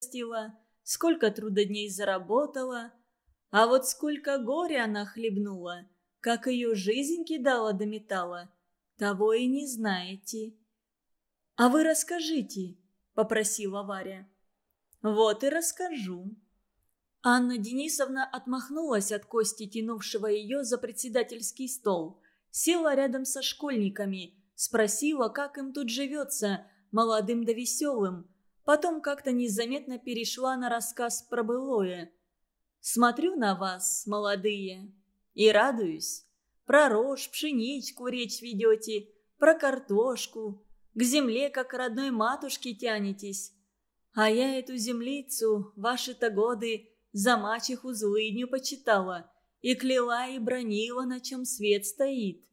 вырастила, сколько трудодней заработала. А вот сколько горя она хлебнула, как ее жизнь кидала до металла, того и не знаете. «А вы расскажите», — попросила Варя. «Вот и расскажу». Анна Денисовна отмахнулась от Кости, тянувшего ее за председательский стол. Села рядом со школьниками, спросила, как им тут живется, молодым да веселым. Потом как-то незаметно перешла на рассказ про былое. «Смотрю на вас, молодые, и радуюсь. Про рожь, пшеничку речь ведете, про картошку. К земле, как родной матушке, тянетесь. А я эту землицу, ваши-то годы, за мачеху злыдню почитала и кляла и бронила, на чем свет стоит.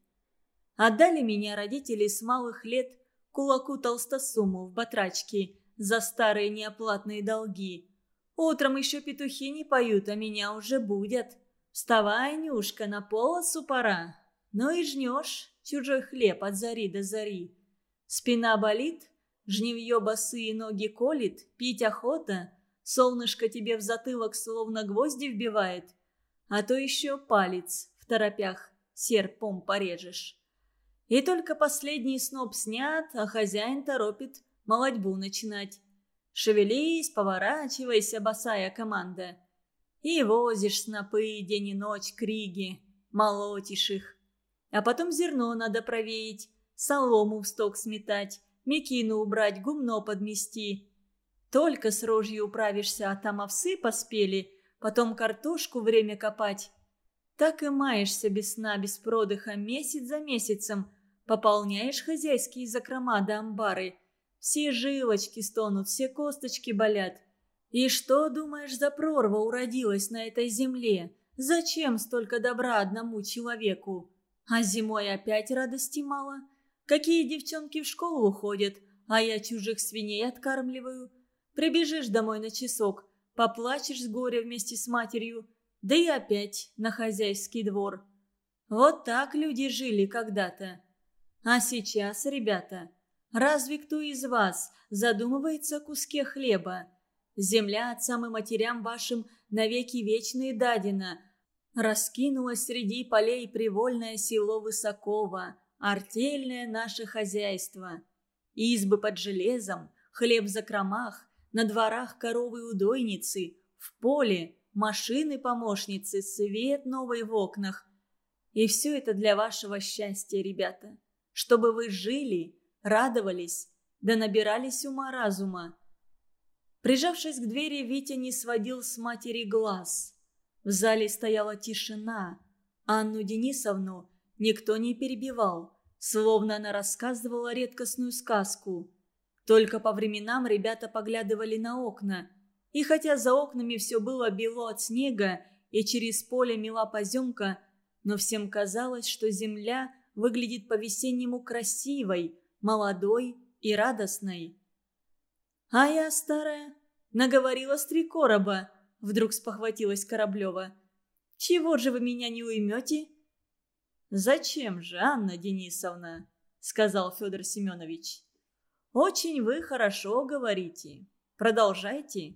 Отдали меня родители с малых лет кулаку толстосуму в батрачке за старые неоплатные долги. Утром еще петухи не поют, а меня уже будят. Вставай, Нюшка, на полосу пора. Ну и жнешь чужой хлеб от зари до зари. Спина болит, жневье босые ноги колет, пить охота — Солнышко тебе в затылок словно гвозди вбивает, а то еще палец в торопях серпом порежешь. И только последний сноп снят, а хозяин торопит молодьбу начинать. Шевелись, поворачивайся, босая команда. И возишь снопы день и ночь криги, молотишь их. А потом зерно надо провеять, солому в сток сметать, мекину убрать, гумно подмести. Только с рожью управишься, а там овсы поспели, потом картошку время копать. Так и маешься без сна, без продыха, месяц за месяцем. Пополняешь хозяйские закрома да амбары. Все жилочки стонут, все косточки болят. И что, думаешь, за прорва уродилась на этой земле? Зачем столько добра одному человеку? А зимой опять радости мало. Какие девчонки в школу уходят, а я чужих свиней откармливаю. Прибежишь домой на часок, поплачешь с горя вместе с матерью, да и опять на хозяйский двор. Вот так люди жили когда-то. А сейчас, ребята, разве кто из вас задумывается о куске хлеба? Земля отцам и матерям вашим навеки вечные дадена. Раскинулось среди полей привольное село Высокого, артельное наше хозяйство. Избы под железом, хлеб в закромах, на дворах коровы-удойницы, в поле машины-помощницы, свет новый в окнах. И все это для вашего счастья, ребята. Чтобы вы жили, радовались, да набирались ума-разума. Прижавшись к двери, Витя не сводил с матери глаз. В зале стояла тишина. Анну Денисовну никто не перебивал, словно она рассказывала редкостную сказку. Только по временам ребята поглядывали на окна. И хотя за окнами все было бело от снега и через поле мела поземка, но всем казалось, что земля выглядит по-весеннему красивой, молодой и радостной. «А я старая, наговорила короба», — вдруг спохватилась Кораблева. «Чего же вы меня не уймете?» «Зачем же, Анна Денисовна?» — сказал Федор Семенович. «Очень вы хорошо говорите. Продолжайте».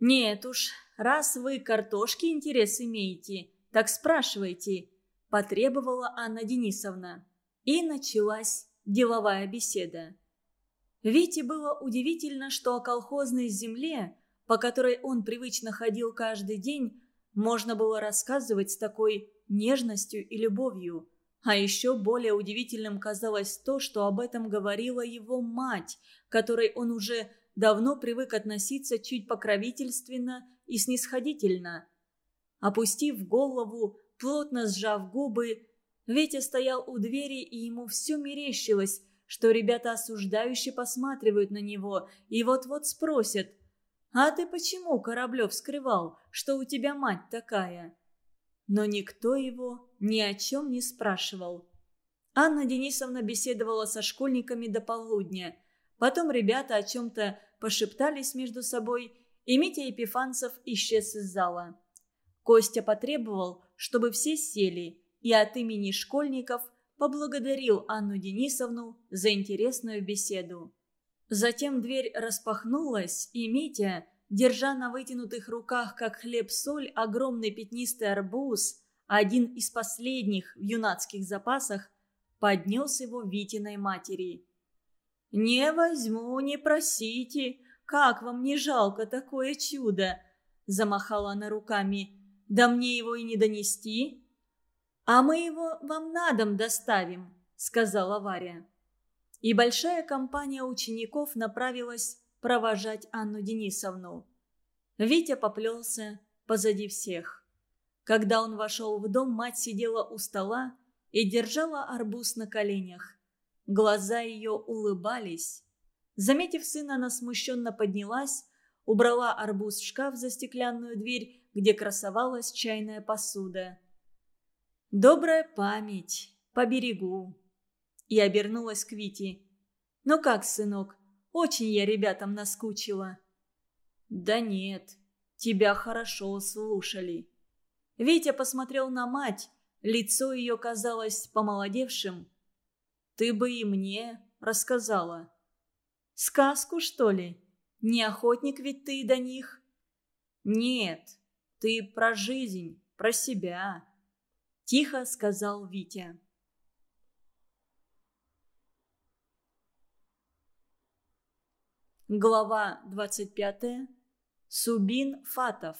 «Нет уж, раз вы картошки интерес имеете, так спрашивайте», – потребовала Анна Денисовна. И началась деловая беседа. Вите было удивительно, что о колхозной земле, по которой он привычно ходил каждый день, можно было рассказывать с такой нежностью и любовью – а еще более удивительным казалось то, что об этом говорила его мать, которой он уже давно привык относиться чуть покровительственно и снисходительно. Опустив голову, плотно сжав губы, Ветя стоял у двери, и ему все мерещилось, что ребята осуждающе посматривают на него и вот-вот спросят «А ты почему, Кораблев, скрывал, что у тебя мать такая?» но никто его ни о чем не спрашивал. Анна Денисовна беседовала со школьниками до полудня. Потом ребята о чем-то пошептались между собой, и Митя Епифанцев исчез из зала. Костя потребовал, чтобы все сели, и от имени школьников поблагодарил Анну Денисовну за интересную беседу. Затем дверь распахнулась, и Митя, держа на вытянутых руках, как хлеб-соль, огромный пятнистый арбуз, один из последних в юнацких запасах, поднес его Витиной матери. «Не возьму, не просите. Как вам не жалко такое чудо?» Замахала она руками. «Да мне его и не донести». «А мы его вам на дом доставим», — сказала Варя. И большая компания учеников направилась провожать Анну Денисовну. Витя поплелся позади всех. Когда он вошел в дом, мать сидела у стола и держала арбуз на коленях. Глаза ее улыбались. Заметив сына, она смущенно поднялась, убрала арбуз в шкаф за стеклянную дверь, где красовалась чайная посуда. «Добрая память, поберегу», и обернулась к Вите. «Ну как, сынок, очень я ребятам наскучила». «Да нет, тебя хорошо слушали». Витя посмотрел на мать, лицо ее казалось помолодевшим. «Ты бы и мне рассказала». «Сказку, что ли? Не охотник ведь ты до них?» «Нет, ты про жизнь, про себя», — тихо сказал Витя. Глава 25. Субин Фатов.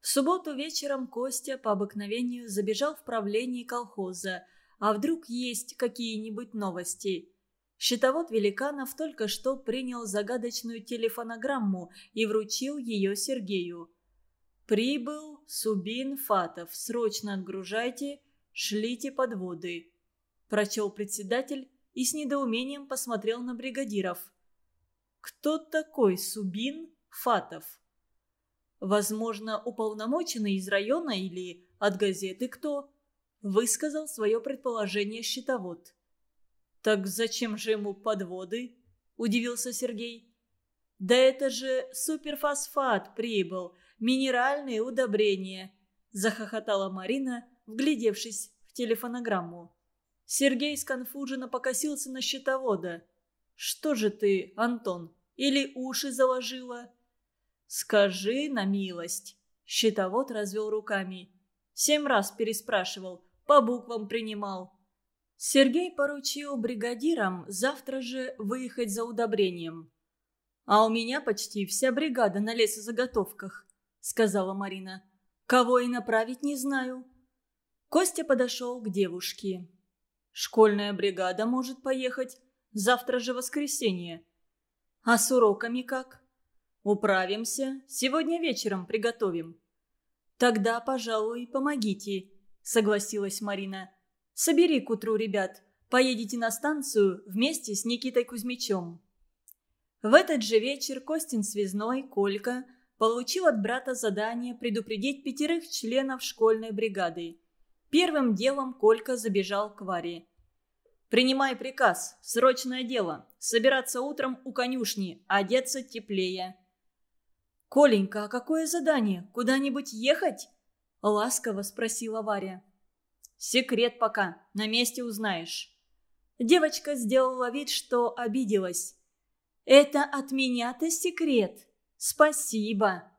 В субботу вечером Костя по обыкновению забежал в правление колхоза, а вдруг есть какие-нибудь новости. Счетовод Великанов только что принял загадочную телефонограмму и вручил ее Сергею. «Прибыл Субин Фатов. Срочно отгружайте, шлите подводы», – прочел председатель и с недоумением посмотрел на бригадиров – кто такой Субин Фатов? Возможно, уполномоченный из района или от газеты кто? Высказал свое предположение счетовод. «Так зачем же ему подводы?» – удивился Сергей. «Да это же суперфосфат прибыл, минеральные удобрения», – захохотала Марина, вглядевшись в телефонограмму. Сергей сконфуженно покосился на счетовода – «Что же ты, Антон, или уши заложила?» «Скажи на милость». Щитовод развел руками. Семь раз переспрашивал, по буквам принимал. Сергей поручил бригадирам завтра же выехать за удобрением. «А у меня почти вся бригада на лесозаготовках», — сказала Марина. «Кого и направить не знаю». Костя подошел к девушке. «Школьная бригада может поехать, Завтра же воскресенье. А с уроками как? Управимся. Сегодня вечером приготовим. Тогда, пожалуй, помогите, согласилась Марина. Собери к утру ребят. Поедете на станцию вместе с Никитой Кузьмичем. В этот же вечер Костин Связной, Колька, получил от брата задание предупредить пятерых членов школьной бригады. Первым делом Колька забежал к Варе. Принимай приказ. Срочное дело. Собираться утром у конюшни. Одеться теплее. «Коленька, а какое задание? Куда-нибудь ехать?» Ласково спросила Варя. «Секрет пока. На месте узнаешь». Девочка сделала вид, что обиделась. «Это от меня-то секрет. Спасибо».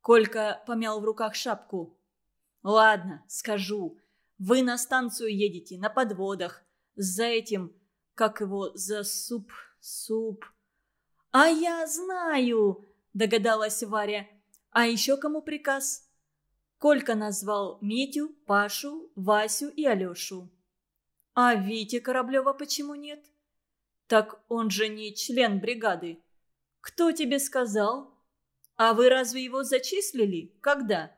Колька помял в руках шапку. «Ладно, скажу. Вы на станцию едете, на подводах за этим, как его, за суп, суп. «А я знаю!» – догадалась Варя. «А еще кому приказ?» Колька назвал Митю, Пашу, Васю и Алешу. «А Вити Кораблева почему нет?» «Так он же не член бригады». «Кто тебе сказал?» «А вы разве его зачислили? Когда?»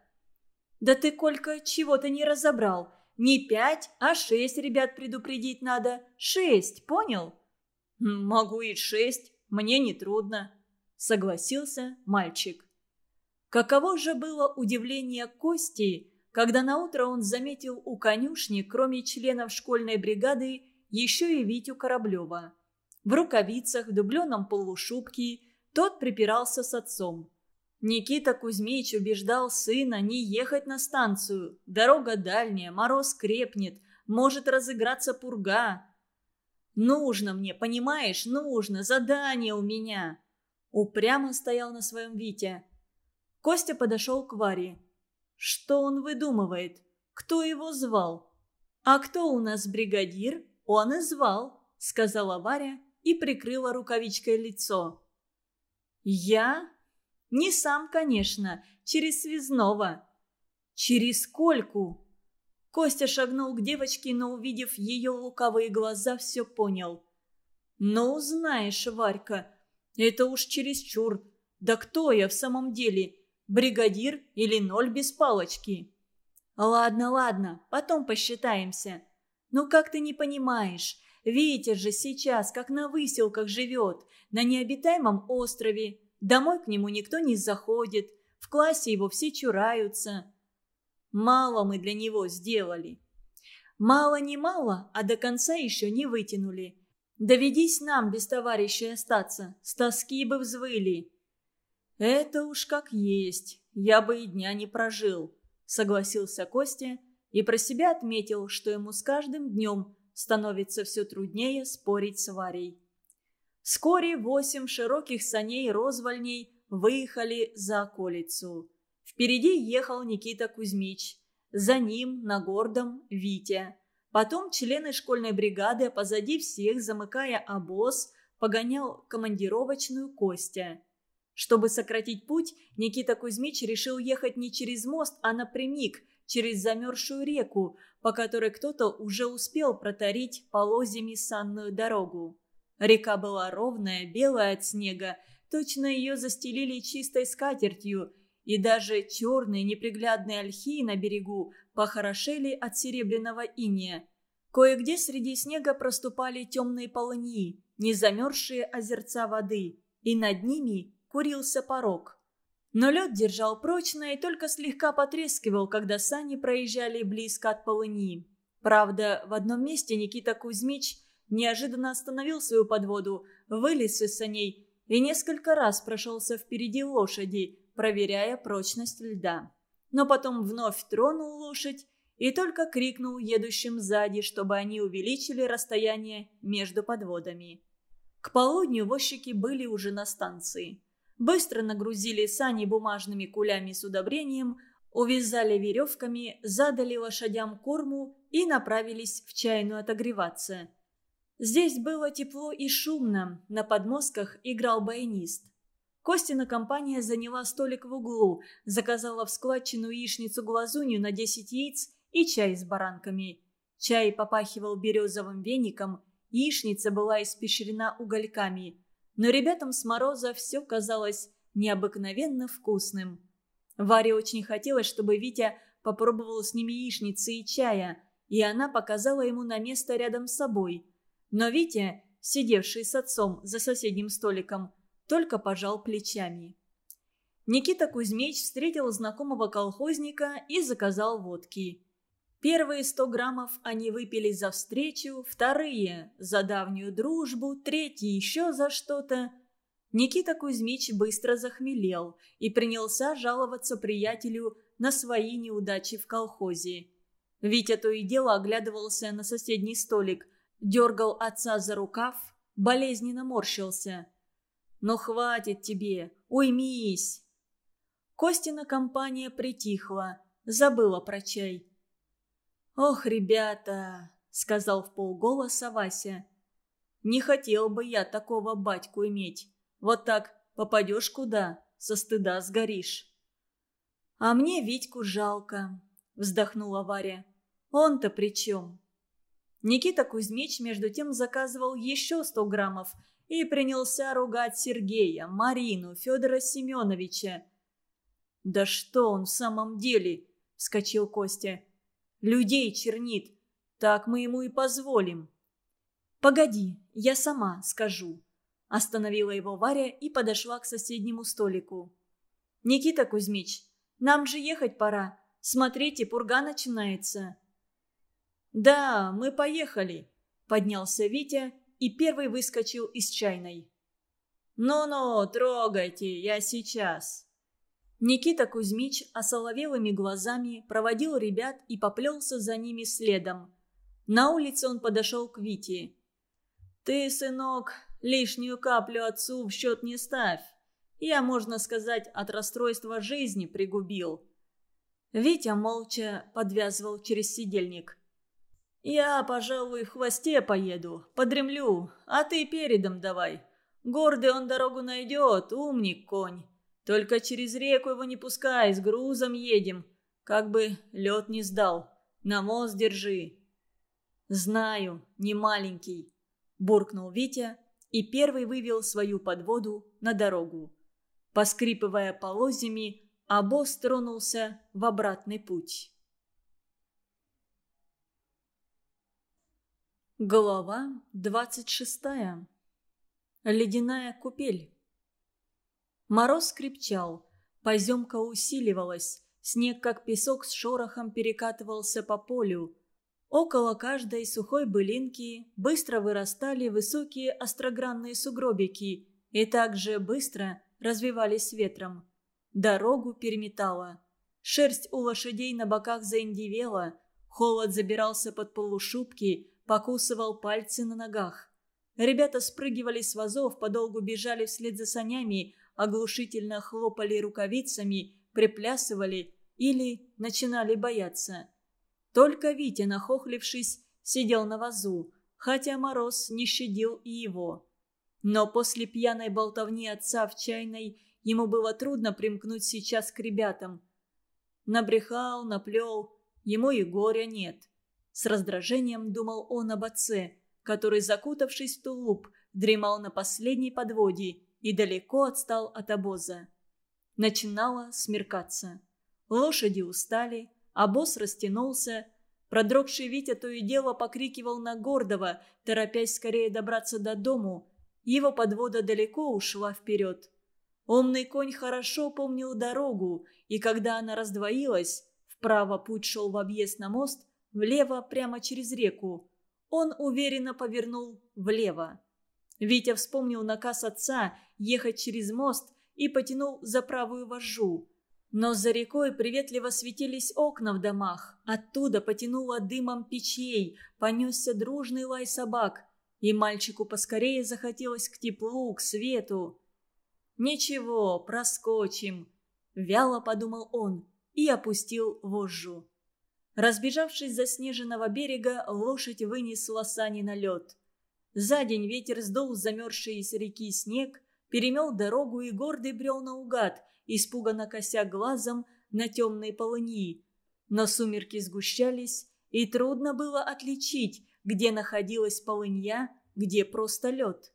«Да ты, Колька, чего-то не разобрал. Не пять, а шесть ребят предупредить надо. Шесть, понял? Могу и шесть, мне не трудно, согласился мальчик. Каково же было удивление Кости, когда наутро он заметил у конюшни, кроме членов школьной бригады, еще и Витю Кораблева. В рукавицах, в дубленом полушубке тот припирался с отцом. Никита Кузьмич убеждал сына не ехать на станцию. Дорога дальняя, мороз крепнет, может разыграться пурга. Нужно мне, понимаешь, нужно, задание у меня!» Упрямо стоял на своем Витя. Костя подошел к Варе. «Что он выдумывает? Кто его звал?» «А кто у нас бригадир? Он и звал», — сказала Варя и прикрыла рукавичкой лицо. «Я? Не сам, конечно, через связного». «Через Кольку?» Костя шагнул к девочке, но, увидев ее луковые глаза, все понял. «Ну, знаешь, Варька, это уж чересчур. Да кто я в самом деле? Бригадир или ноль без палочки?» «Ладно, ладно, потом посчитаемся. Ну как ты не понимаешь? Витя же сейчас как на выселках живет, на необитаемом острове. Домой к нему никто не заходит, в классе его все чураются. Мало мы для него сделали. Мало не мало, а до конца еще не вытянули. Доведись нам без товарищей остаться, с тоски бы взвыли. Это уж как есть, я бы и дня не прожил, согласился Костя и про себя отметил, что ему с каждым днем становится все труднее спорить с Варей. Вскоре восемь широких саней розвольней выехали за околицу. Впереди ехал Никита Кузьмич. За ним, на гордом, Витя. Потом члены школьной бригады, позади всех, замыкая обоз, погонял командировочную Костя. Чтобы сократить путь, Никита Кузьмич решил ехать не через мост, а напрямик, через замерзшую реку, по которой кто-то уже успел протарить полозьями санную дорогу. Река была ровная, белая от снега, точно ее застелили чистой скатертью – и даже черные неприглядные ольхи на берегу похорошели от серебряного иния. Кое-где среди снега проступали темные полыньи, незамерзшие озерца воды, и над ними курился порог. Но лед держал прочно и только слегка потрескивал, когда сани проезжали близко от полыни. Правда, в одном месте Никита Кузьмич неожиданно остановил свою подводу, вылез из саней и несколько раз прошелся впереди лошади, проверяя прочность льда. Но потом вновь тронул лошадь и только крикнул едущим сзади, чтобы они увеличили расстояние между подводами. К полудню возчики были уже на станции. Быстро нагрузили сани бумажными кулями с удобрением, увязали веревками, задали лошадям корму и направились в чайную отогреваться. Здесь было тепло и шумно, на подмостках играл баянист. Костина компания заняла столик в углу, заказала в складчину яичницу-глазунью на 10 яиц и чай с баранками. Чай попахивал березовым веником, яичница была испещрена угольками. Но ребятам с мороза все казалось необыкновенно вкусным. Варе очень хотелось, чтобы Витя попробовал с ними яичницы и чая, и она показала ему на место рядом с собой. Но Витя, сидевший с отцом за соседним столиком, только пожал плечами. Никита Кузьмич встретил знакомого колхозника и заказал водки. Первые сто граммов они выпили за встречу, вторые – за давнюю дружбу, третьи – еще за что-то. Никита Кузьмич быстро захмелел и принялся жаловаться приятелю на свои неудачи в колхозе. Витя то и дело оглядывался на соседний столик, дергал отца за рукав, болезненно морщился – но хватит тебе, уймись!» Костина компания притихла, забыла про чай. «Ох, ребята!» — сказал в полголоса Вася. «Не хотел бы я такого батьку иметь. Вот так попадешь куда, со стыда сгоришь». «А мне Витьку жалко», — вздохнула Варя. «Он-то при чем?» Никита Кузьмич между тем заказывал еще сто граммов — и принялся ругать Сергея, Марину, Федора Семеновича. «Да что он в самом деле?» – вскочил Костя. «Людей чернит. Так мы ему и позволим». «Погоди, я сама скажу», – остановила его Варя и подошла к соседнему столику. «Никита Кузьмич, нам же ехать пора. Смотрите, пурга начинается». «Да, мы поехали», – поднялся Витя и первый выскочил из чайной. «Ну-ну, трогайте, я сейчас». Никита Кузьмич осоловелыми глазами проводил ребят и поплелся за ними следом. На улице он подошел к Вите. «Ты, сынок, лишнюю каплю отцу в счет не ставь. Я, можно сказать, от расстройства жизни пригубил». Витя молча подвязывал через сидельник. «Я, пожалуй, в хвосте поеду, подремлю, а ты передом давай. Гордый он дорогу найдет, умник конь. Только через реку его не пускай, с грузом едем. Как бы лед не сдал. На мост держи». «Знаю, не маленький», – буркнул Витя и первый вывел свою подводу на дорогу. Поскрипывая полозьями, обоз тронулся в обратный путь. Глава двадцать шестая. Ледяная купель. Мороз скрипчал, поземка усиливалась, снег как песок с шорохом перекатывался по полю. Около каждой сухой былинки быстро вырастали высокие острогранные сугробики и также быстро развивались ветром. Дорогу переметало. Шерсть у лошадей на боках заиндивела, холод забирался под полушубки, покусывал пальцы на ногах. Ребята спрыгивали с вазов, подолгу бежали вслед за санями, оглушительно хлопали рукавицами, приплясывали или начинали бояться. Только Витя, нахохлившись, сидел на вазу, хотя мороз не щадил и его. Но после пьяной болтовни отца в чайной ему было трудно примкнуть сейчас к ребятам. Набрехал, наплел, ему и горя нет. С раздражением думал он об отце – который, закутавшись в тулуп, дремал на последней подводе и далеко отстал от обоза. Начинало смеркаться. Лошади устали, обоз растянулся. Продрогший Витя то и дело покрикивал на Гордова, торопясь скорее добраться до дому. Его подвода далеко ушла вперед. Умный конь хорошо помнил дорогу, и когда она раздвоилась, вправо путь шел в объезд на мост, влево прямо через реку он уверенно повернул влево. Витя вспомнил наказ отца ехать через мост и потянул за правую вожжу. Но за рекой приветливо светились окна в домах. Оттуда потянуло дымом печей, понесся дружный лай собак. И мальчику поскорее захотелось к теплу, к свету. «Ничего, проскочим», — вяло подумал он и опустил вожжу. Разбежавшись за заснеженного берега, лошадь вынесла сани на лед. За день ветер сдул замерзший из реки снег, перемел дорогу и гордый брел наугад, испуганно кося глазом на темные полыни. Но сумерки сгущались, и трудно было отличить, где находилась полынья, где просто лед.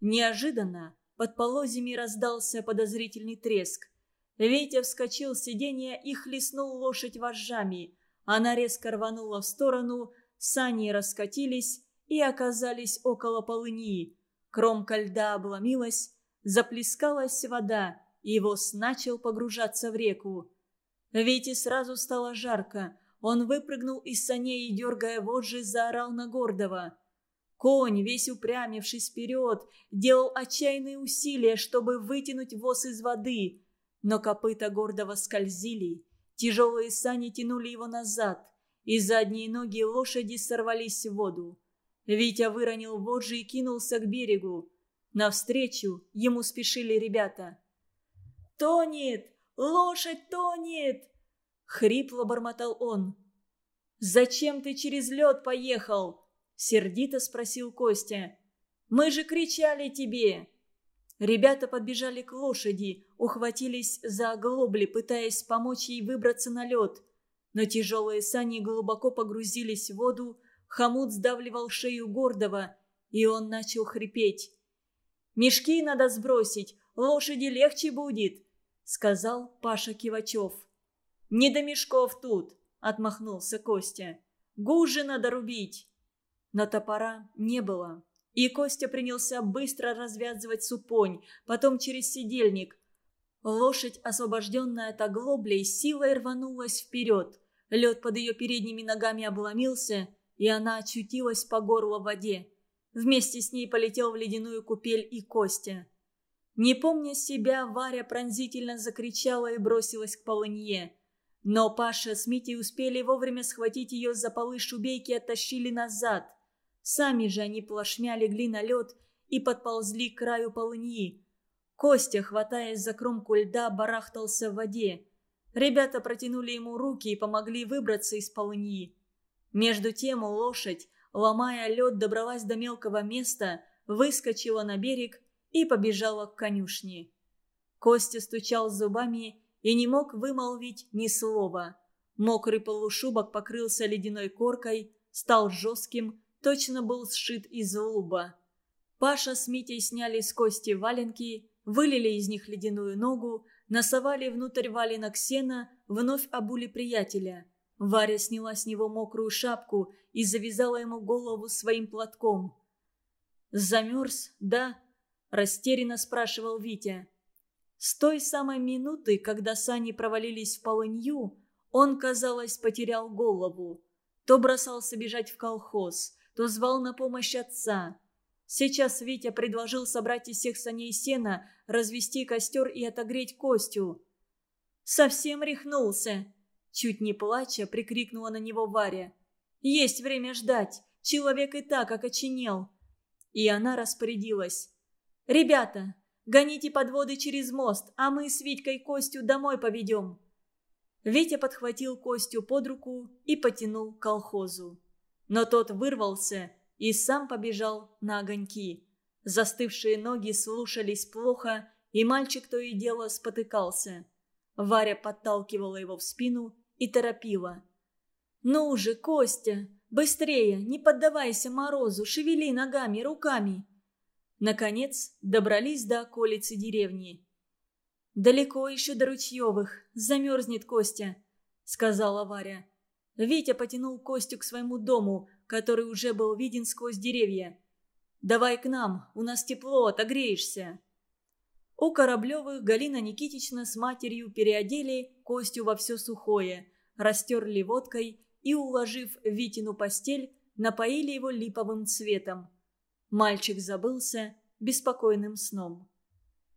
Неожиданно под полозьями раздался подозрительный треск. Ветя вскочил с сиденья и хлестнул лошадь вожжами – она резко рванула в сторону, сани раскатились и оказались около полыни. Кромка льда обломилась, заплескалась вода, и воз начал погружаться в реку. Вите сразу стало жарко. Он выпрыгнул из саней и, дергая вожжи, заорал на Гордова. Конь, весь упрямившись вперед, делал отчаянные усилия, чтобы вытянуть воз из воды. Но копыта Гордова скользили, Тяжелые сани тянули его назад, и задние ноги лошади сорвались в воду. Витя выронил вожжи и кинулся к берегу. Навстречу ему спешили ребята. «Тонет! Лошадь тонет!» — хрипло бормотал он. «Зачем ты через лед поехал?» — сердито спросил Костя. «Мы же кричали тебе!» Ребята подбежали к лошади, ухватились за оглобли, пытаясь помочь ей выбраться на лед. Но тяжелые сани глубоко погрузились в воду, хомут сдавливал шею гордого, и он начал хрипеть. «Мешки надо сбросить, лошади легче будет», — сказал Паша Кивачев. «Не до мешков тут», — отмахнулся Костя. «Гужи надо рубить». Но топора не было. И Костя принялся быстро развязывать супонь, потом через сидельник. Лошадь, освобожденная от оглоблей, силой рванулась вперед. Лед под ее передними ногами обломился, и она очутилась по горло в воде. Вместе с ней полетел в ледяную купель и Костя. Не помня себя, Варя пронзительно закричала и бросилась к полынье. Но Паша с Митей успели вовремя схватить ее за полы шубейки и оттащили назад – Сами же они плашмя легли на лед и подползли к краю полыньи. Костя, хватаясь за кромку льда, барахтался в воде. Ребята протянули ему руки и помогли выбраться из полыньи. Между тем лошадь, ломая лед, добралась до мелкого места, выскочила на берег и побежала к конюшне. Костя стучал зубами и не мог вымолвить ни слова. Мокрый полушубок покрылся ледяной коркой, стал жестким, точно был сшит из луба. Паша с Митей сняли с Кости валенки, вылили из них ледяную ногу, носовали внутрь валенок сена, вновь обули приятеля. Варя сняла с него мокрую шапку и завязала ему голову своим платком. «Замерз, да?» – растерянно спрашивал Витя. С той самой минуты, когда сани провалились в полынью, он, казалось, потерял голову. То бросался бежать в колхоз, то звал на помощь отца. Сейчас Витя предложил собрать из всех саней сена, развести костер и отогреть Костю. «Совсем рехнулся!» Чуть не плача, прикрикнула на него Варя. «Есть время ждать! Человек и так окоченел!» И она распорядилась. «Ребята, Гоните подводы через мост, а мы с Витькой Костю домой поведем». Витя подхватил Костю под руку и потянул к колхозу. Но тот вырвался и сам побежал на огоньки. Застывшие ноги слушались плохо, и мальчик то и дело спотыкался. Варя подталкивала его в спину и торопила. «Ну же, Костя, быстрее, не поддавайся морозу, шевели ногами, руками!» Наконец добрались до околицы деревни. «Далеко еще до Ручьевых, замерзнет Костя», — сказала Варя. Витя потянул Костю к своему дому, который уже был виден сквозь деревья. «Давай к нам, у нас тепло, отогреешься». У Кораблевых Галина Никитична с матерью переодели Костю во все сухое, растерли водкой и, уложив Витину постель, напоили его липовым цветом. Мальчик забылся беспокойным сном.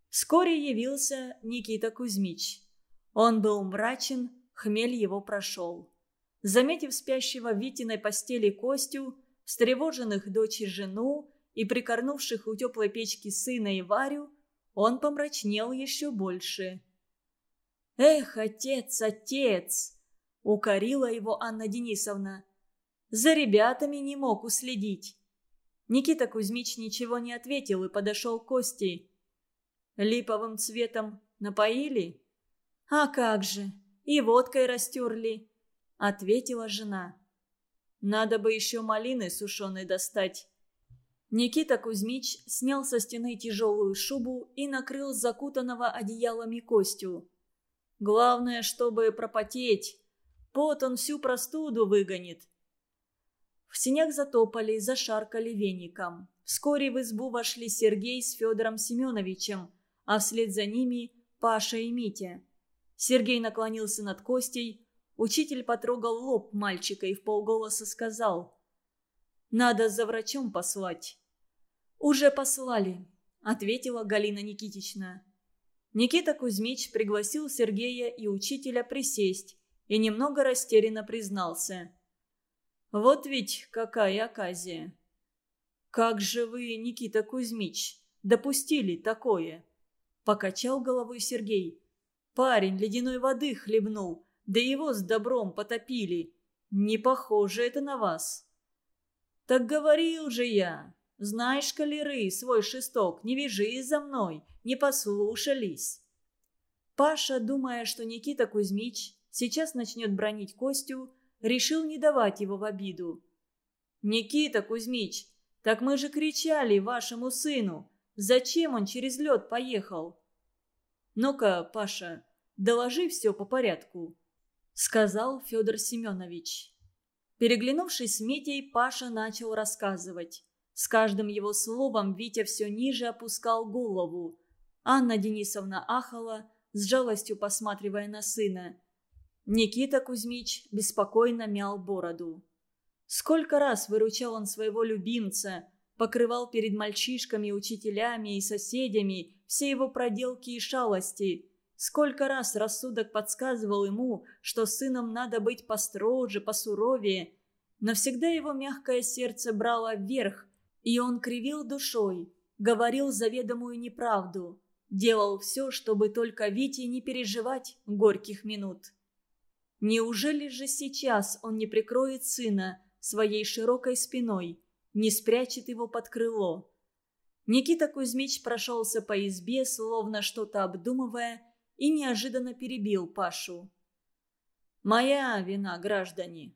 Вскоре явился Никита Кузьмич. Он был мрачен, хмель его прошел. Заметив спящего в Витиной постели Костю, встревоженных дочь и жену и прикорнувших у теплой печки сына и Варю, он помрачнел еще больше. «Эх, отец, отец!» — укорила его Анна Денисовна. «За ребятами не мог уследить. Никита Кузьмич ничего не ответил и подошел к Кости. «Липовым цветом напоили?» «А как же, и водкой растерли», — ответила жена. «Надо бы еще малины сушеной достать». Никита Кузьмич снял со стены тяжелую шубу и накрыл закутанного одеялами Костю. «Главное, чтобы пропотеть. Пот он всю простуду выгонит. В синях затопали, зашаркали веником. Вскоре в избу вошли Сергей с Федором Семеновичем, а вслед за ними Паша и Митя. Сергей наклонился над Костей. Учитель потрогал лоб мальчика и в полголоса сказал. «Надо за врачом послать». «Уже послали», — ответила Галина Никитична. Никита Кузьмич пригласил Сергея и учителя присесть и немного растерянно признался — вот ведь какая оказия. Как же вы, Никита Кузьмич, допустили такое? Покачал головой Сергей. Парень ледяной воды хлебнул, да его с добром потопили. Не похоже это на вас. Так говорил же я. Знаешь, калеры, свой шесток, не вяжи за мной, не послушались. Паша, думая, что Никита Кузьмич сейчас начнет бронить Костю, решил не давать его в обиду. «Никита Кузьмич, так мы же кричали вашему сыну. Зачем он через лед поехал?» «Ну-ка, Паша, доложи все по порядку», — сказал Федор Семенович. Переглянувшись с Митей, Паша начал рассказывать. С каждым его словом Витя все ниже опускал голову. Анна Денисовна ахала, с жалостью посматривая на сына. Никита Кузьмич беспокойно мял бороду. Сколько раз выручал он своего любимца, покрывал перед мальчишками, учителями и соседями все его проделки и шалости. Сколько раз рассудок подсказывал ему, что сыном надо быть построже, посуровее. Навсегда его мягкое сердце брало вверх, и он кривил душой, говорил заведомую неправду, делал все, чтобы только Вите не переживать горьких минут. Неужели же сейчас он не прикроет сына своей широкой спиной, не спрячет его под крыло? Никита Кузьмич прошелся по избе, словно что-то обдумывая, и неожиданно перебил Пашу. «Моя вина, граждане.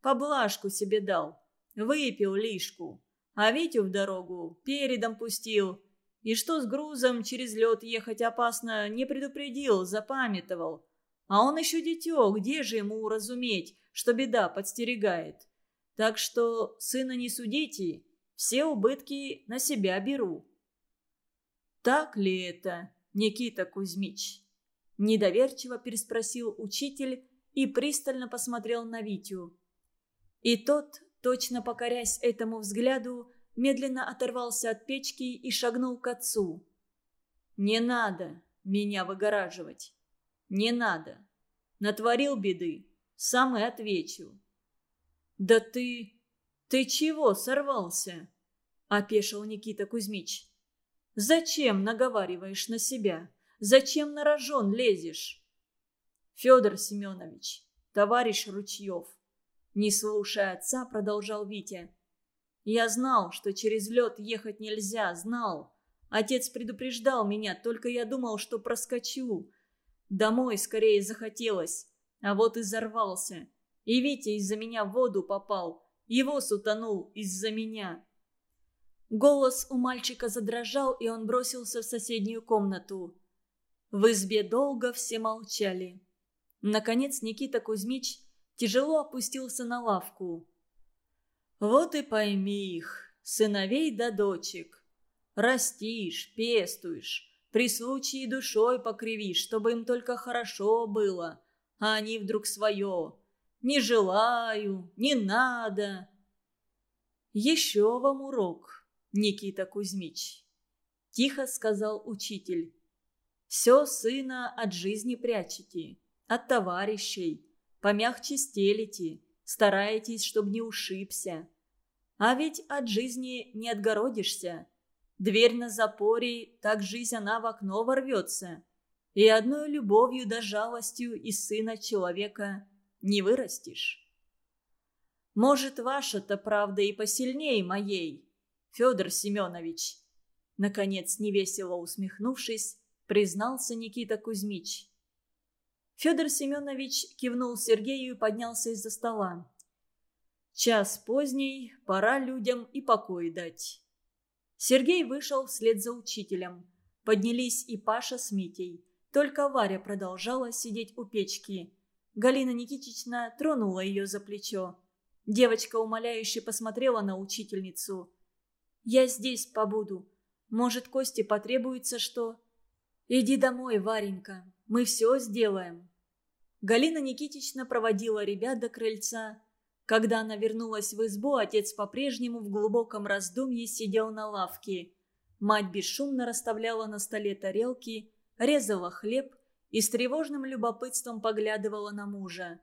Поблажку себе дал. Выпил лишку. А Витю в дорогу передом пустил. И что с грузом через лед ехать опасно, не предупредил, запамятовал. А он еще дитё, где же ему уразуметь, что беда подстерегает? Так что сына не судите, все убытки на себя беру. Так ли это, Никита Кузьмич? Недоверчиво переспросил учитель и пристально посмотрел на Витю. И тот, точно покорясь этому взгляду, медленно оторвался от печки и шагнул к отцу. «Не надо меня выгораживать. Не надо. Натворил беды. Сам и отвечу». «Да ты... ты чего сорвался?» – опешил Никита Кузьмич. «Зачем наговариваешь на себя? Зачем на рожон лезешь?» «Федор Семенович, товарищ Ручьев, не слушая отца, продолжал Витя. «Я знал, что через лед ехать нельзя, знал. Отец предупреждал меня, только я думал, что проскочу. Домой скорее захотелось, а вот и взорвался. И Витя из-за меня в воду попал, его сутонул из-за меня». Голос у мальчика задрожал, и он бросился в соседнюю комнату. В избе долго все молчали. Наконец Никита Кузьмич тяжело опустился на лавку. «Вот и пойми их, сыновей да дочек. Растишь, пестуешь, при случае душой покривишь, чтобы им только хорошо было, а они вдруг свое. Не желаю, не надо». «Еще вам урок, Никита Кузьмич», – тихо сказал учитель. «Все сына от жизни прячете, от товарищей, Помягче стелите, стараетесь, чтобы не ушибся. А ведь от жизни не отгородишься. Дверь на запоре, так жизнь она в окно ворвется. И одной любовью да жалостью из сына человека не вырастешь. Может, ваша-то правда и посильнее моей, Федор Семенович. Наконец, невесело усмехнувшись, признался Никита Кузьмич. Федор Семенович кивнул Сергею и поднялся из-за стола. «Час поздний, пора людям и покой дать». Сергей вышел вслед за учителем. Поднялись и Паша с Митей. Только Варя продолжала сидеть у печки. Галина Никитична тронула ее за плечо. Девочка умоляюще посмотрела на учительницу. «Я здесь побуду. Может, Косте потребуется что?» «Иди домой, Варенька. Мы все сделаем». Галина Никитична проводила ребят до крыльца. Когда она вернулась в избу, отец по-прежнему в глубоком раздумье сидел на лавке. Мать бесшумно расставляла на столе тарелки, резала хлеб и с тревожным любопытством поглядывала на мужа.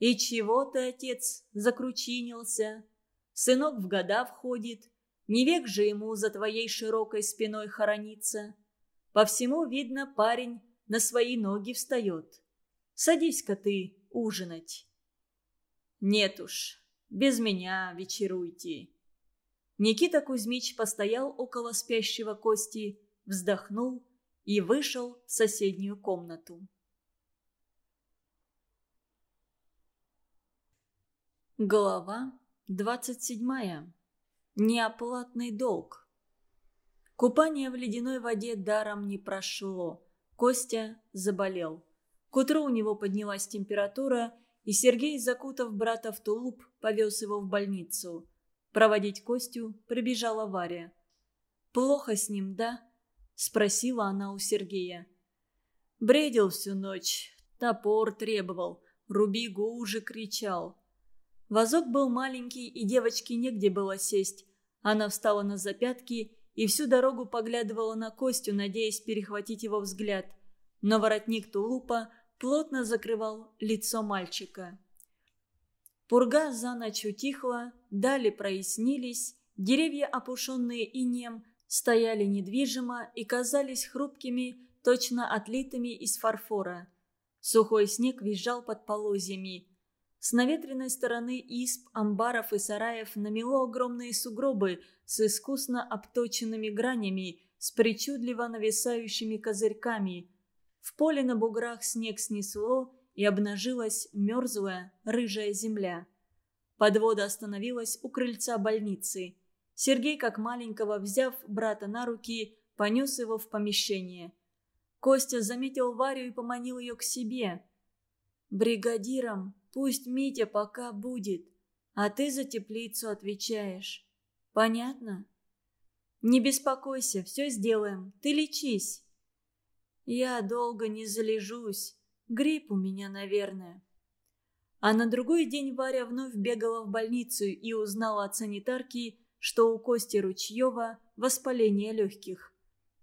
«И чего ты, отец, закручинился? Сынок в года входит, не век же ему за твоей широкой спиной хорониться. По всему видно, парень на свои ноги встает. Садись-ка ты ужинать». «Нет уж, без меня вечеруйте». Никита Кузьмич постоял около спящего Кости, вздохнул и вышел в соседнюю комнату. Глава двадцать седьмая. Неоплатный долг. Купание в ледяной воде даром не прошло. Костя заболел. К утру у него поднялась температура, и Сергей, закутав брата в тулуп, повез его в больницу. Проводить Костю прибежала Варя. «Плохо с ним, да?» – спросила она у Сергея. Бредил всю ночь, топор требовал, руби гуже кричал. Вазок был маленький, и девочке негде было сесть. Она встала на запятки и всю дорогу поглядывала на Костю, надеясь перехватить его взгляд. Но воротник тулупа плотно закрывал лицо мальчика. Пурга за ночь утихла, дали прояснились, деревья, опушенные инеем, стояли недвижимо и казались хрупкими, точно отлитыми из фарфора. Сухой снег визжал под полозьями. С наветренной стороны исп, амбаров и сараев намело огромные сугробы с искусно обточенными гранями, с причудливо нависающими козырьками. В поле на буграх снег снесло, и обнажилась мерзлая рыжая земля. Подвода остановилась у крыльца больницы. Сергей, как маленького, взяв брата на руки, понес его в помещение. Костя заметил Варю и поманил ее к себе. «Бригадиром пусть Митя пока будет, а ты за теплицу отвечаешь. Понятно?» «Не беспокойся, все сделаем. Ты лечись». «Я долго не залежусь. Грипп у меня, наверное». А на другой день Варя вновь бегала в больницу и узнала от санитарки, что у Кости Ручьева воспаление легких.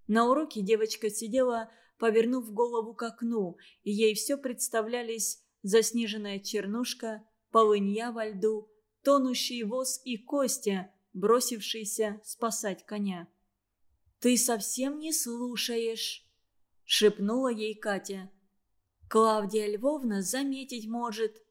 На уроке девочка сидела, повернув голову к окну, и ей все представлялись заснеженная чернушка, полынья во льду, тонущий воз и Костя, бросившийся спасать коня. «Ты совсем не слушаешь», — шепнула ей Катя. «Клавдия Львовна заметить может».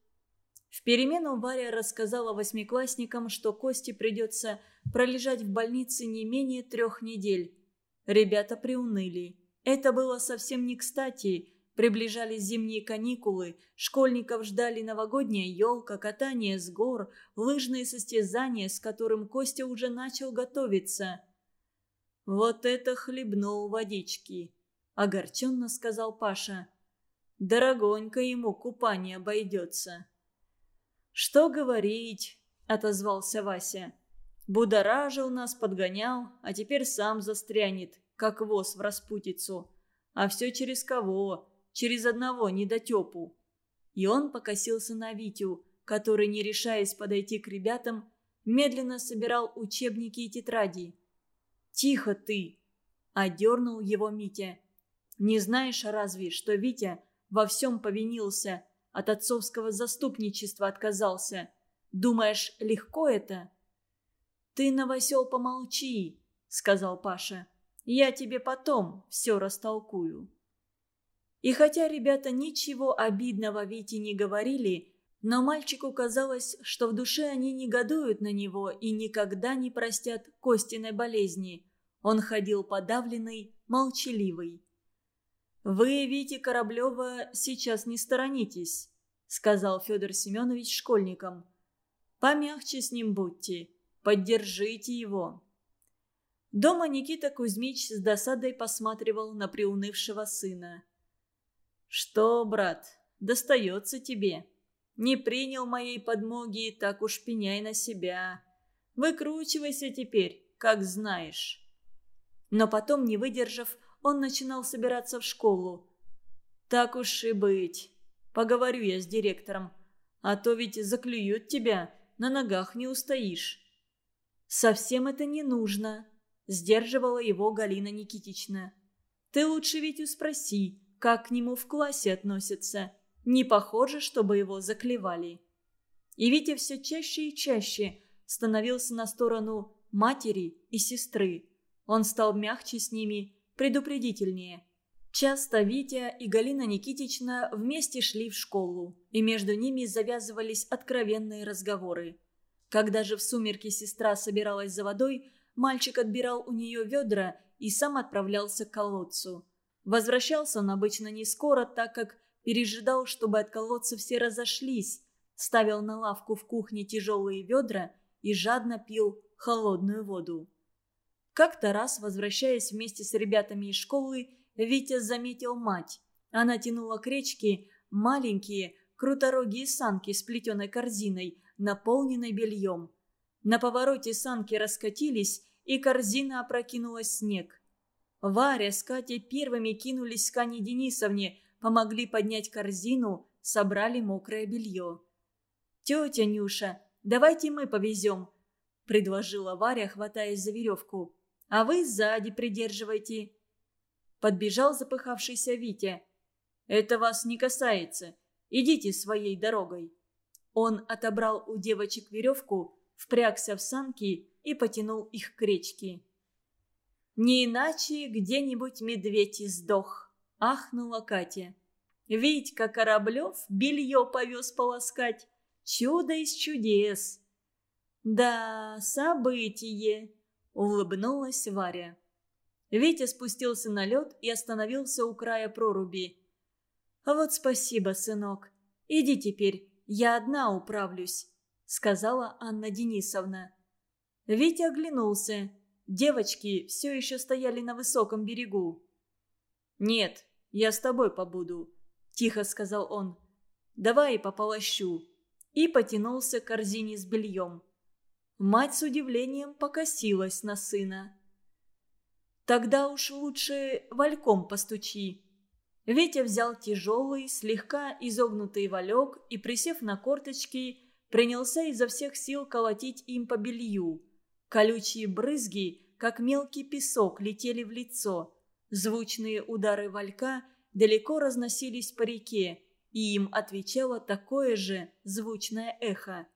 В перемену Варя рассказала восьмиклассникам, что Косте придется пролежать в больнице не менее трех недель. Ребята приуныли. Это было совсем не кстати. Приближались зимние каникулы, школьников ждали новогодняя елка, катание с гор, лыжные состязания, с которым Костя уже начал готовиться. «Вот это хлебнул водички», — огорченно сказал Паша. «Дорогонько ему купание обойдется». «Что говорить?» — отозвался Вася. «Будоражил нас, подгонял, а теперь сам застрянет, как воз в распутицу. А все через кого? Через одного недотепу. И он покосился на Витю, который, не решаясь подойти к ребятам, медленно собирал учебники и тетради. «Тихо ты!» – одернул его Митя. «Не знаешь разве, что Витя во всем повинился, от отцовского заступничества отказался? Думаешь, легко это?» «Ты, новосел, помолчи», – сказал Паша. «Я тебе потом все растолкую». И хотя ребята ничего обидного Вите не говорили, но мальчику казалось, что в душе они негодуют на него и никогда не простят Костиной болезни. Он ходил подавленный, молчаливый. «Вы, Вите Кораблева, сейчас не сторонитесь», — сказал Федор Семенович школьникам. «Помягче с ним будьте, поддержите его». Дома Никита Кузьмич с досадой посматривал на приунывшего сына. «Что, брат, достается тебе? Не принял моей подмоги, так уж пеняй на себя. Выкручивайся теперь, как знаешь». Но потом, не выдержав, он начинал собираться в школу. «Так уж и быть. Поговорю я с директором. А то ведь заклюют тебя, на ногах не устоишь». «Совсем это не нужно», – сдерживала его Галина Никитична. «Ты лучше Витю спроси, как к нему в классе относятся. Не похоже, чтобы его заклевали. И Витя все чаще и чаще становился на сторону матери и сестры. Он стал мягче с ними, предупредительнее. Часто Витя и Галина Никитична вместе шли в школу, и между ними завязывались откровенные разговоры. Когда же в сумерки сестра собиралась за водой, мальчик отбирал у нее ведра и сам отправлялся к колодцу. Возвращался он обычно не скоро, так как пережидал, чтобы от колодца все разошлись, ставил на лавку в кухне тяжелые ведра и жадно пил холодную воду. Как-то раз, возвращаясь вместе с ребятами из школы, Витя заметил мать. Она тянула к речке маленькие, круторогие санки с плетеной корзиной, наполненной бельем. На повороте санки раскатились, и корзина опрокинулась в снег. Варя с Катей первыми кинулись к Ане Денисовне, помогли поднять корзину, собрали мокрое белье. «Тетя Нюша, давайте мы повезем», – предложила Варя, хватаясь за веревку. «А вы сзади придерживайте». Подбежал запыхавшийся Витя. «Это вас не касается. Идите своей дорогой». Он отобрал у девочек веревку, впрягся в санки и потянул их к речке. «Не иначе где-нибудь медведь и сдох», — ахнула Катя. «Витька Кораблев белье повез полоскать. Чудо из чудес!» «Да, событие!» — улыбнулась Варя. Витя спустился на лед и остановился у края проруби. «А вот спасибо, сынок. Иди теперь, я одна управлюсь», — сказала Анна Денисовна. Витя оглянулся. Девочки все еще стояли на высоком берегу. «Нет, я с тобой побуду», — тихо сказал он. «Давай пополощу». И потянулся к корзине с бельем. Мать с удивлением покосилась на сына. «Тогда уж лучше вальком постучи». Витя взял тяжелый, слегка изогнутый валек и, присев на корточки, принялся изо всех сил колотить им по белью. Колючие брызги, как мелкий песок, летели в лицо. Звучные удары валька далеко разносились по реке, и им отвечало такое же звучное эхо.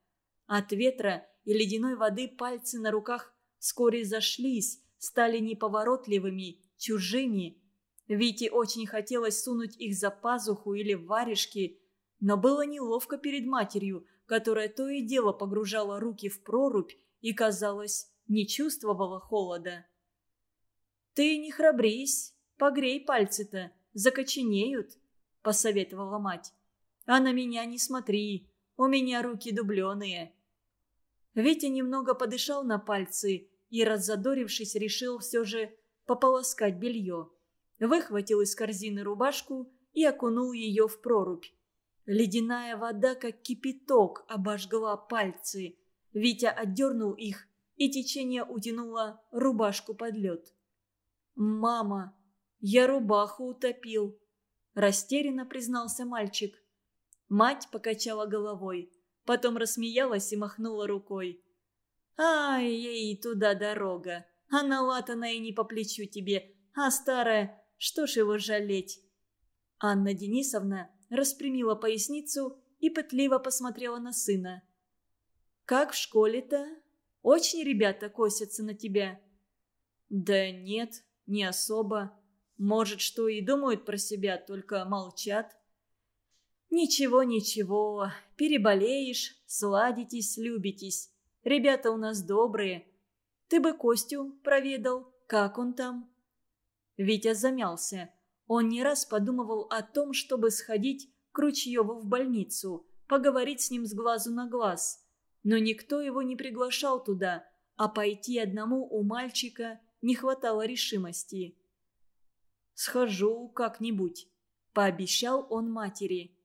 От ветра и ледяной воды пальцы на руках вскоре зашлись, стали неповоротливыми, чужими. Вите очень хотелось сунуть их за пазуху или в варежки, но было неловко перед матерью, которая то и дело погружала руки в прорубь и, казалось, не чувствовала холода. «Ты не храбрись, погрей пальцы-то, закоченеют», — посоветовала мать. «А на меня не смотри, у меня руки дубленые». Витя немного подышал на пальцы и, раззадорившись, решил все же пополоскать белье. Выхватил из корзины рубашку и окунул ее в прорубь. Ледяная вода, как кипяток, обожгла пальцы. Витя отдернул их, и течение утянуло рубашку под лед. «Мама, я рубаху утопил», – растерянно признался мальчик. Мать покачала головой. Потом рассмеялась и махнула рукой. «Ай, ей туда дорога. Она латаная и не по плечу тебе, а старая, что ж его жалеть?» Анна Денисовна распрямила поясницу и пытливо посмотрела на сына. «Как в школе-то? Очень ребята косятся на тебя?» «Да нет, не особо. Может, что и думают про себя, только молчат». «Ничего, ничего, переболеешь, сладитесь, любитесь. Ребята у нас добрые. Ты бы Костю проведал, как он там?» Витя замялся. Он не раз подумывал о том, чтобы сходить к Ручьеву в больницу, поговорить с ним с глазу на глаз. Но никто его не приглашал туда, а пойти одному у мальчика не хватало решимости. «Схожу как-нибудь», – пообещал он матери.